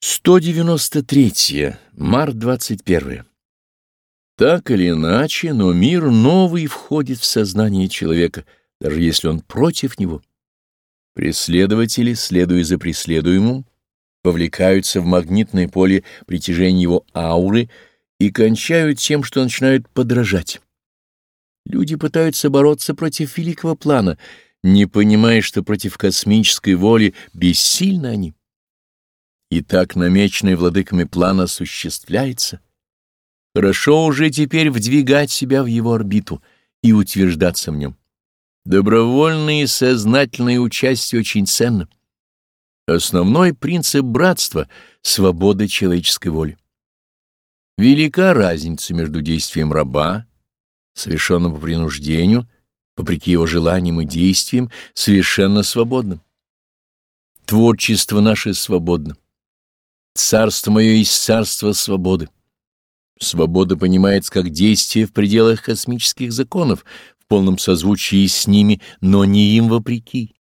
193. Март 21. Так или иначе, но мир новый входит в сознание человека, даже если он против него. Преследователи, следуя за преследуемым, повлекаются в магнитное поле притяжения его ауры и кончают тем, что начинают подражать. Люди пытаются бороться против великого плана, не понимая, что против космической воли бессильны они и так намеченный владыками план осуществляется, хорошо уже теперь вдвигать себя в его орбиту и утверждаться в нем. Добровольное и сознательное участие очень ценно. Основной принцип братства — свобода человеческой воли. Велика разница между действием раба, совершенным по принуждению, вопреки его желаниям и действиям, совершенно свободным. Творчество наше свободно. Царство мое есть царство свободы. Свобода понимается как действие в пределах космических законов, в полном созвучии с ними, но не им вопреки.